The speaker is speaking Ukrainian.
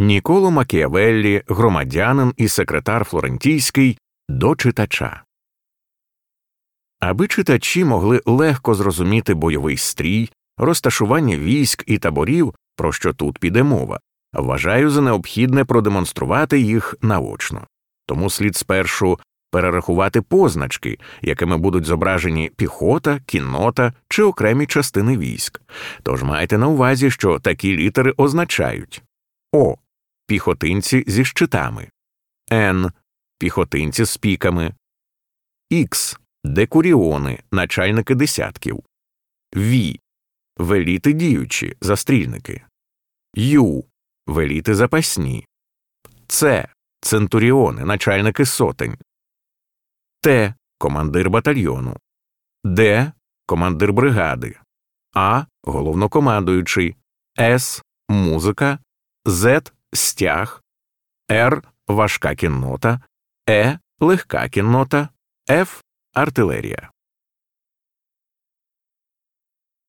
Ніколо Макіавеллі, громадянин і секретар Флорентійський до читача. Аби читачі могли легко зрозуміти бойовий стрій, розташування військ і таборів, про що тут піде мова, вважаю за необхідне продемонструвати їх наочно. Тому слід спершу перерахувати позначки, якими будуть зображені піхота, кіннота чи окремі частини військ. Тож майте на увазі, що такі літери означають О. Піхотинці зі щитами, Н. Піхотинці з піками, Х. Декуріони, начальники десятків, Ві. Веліти діючі, застрільники, Ю. Веліти запасні, С. Центуріони, начальники сотень, Т. Командир батальйону, Д. Командир бригади, А. Головнокомандуючий, С. Музика, З. Стяг, Р. Важка кіннота, Е. Легка кіннота, Ф. Артилерія.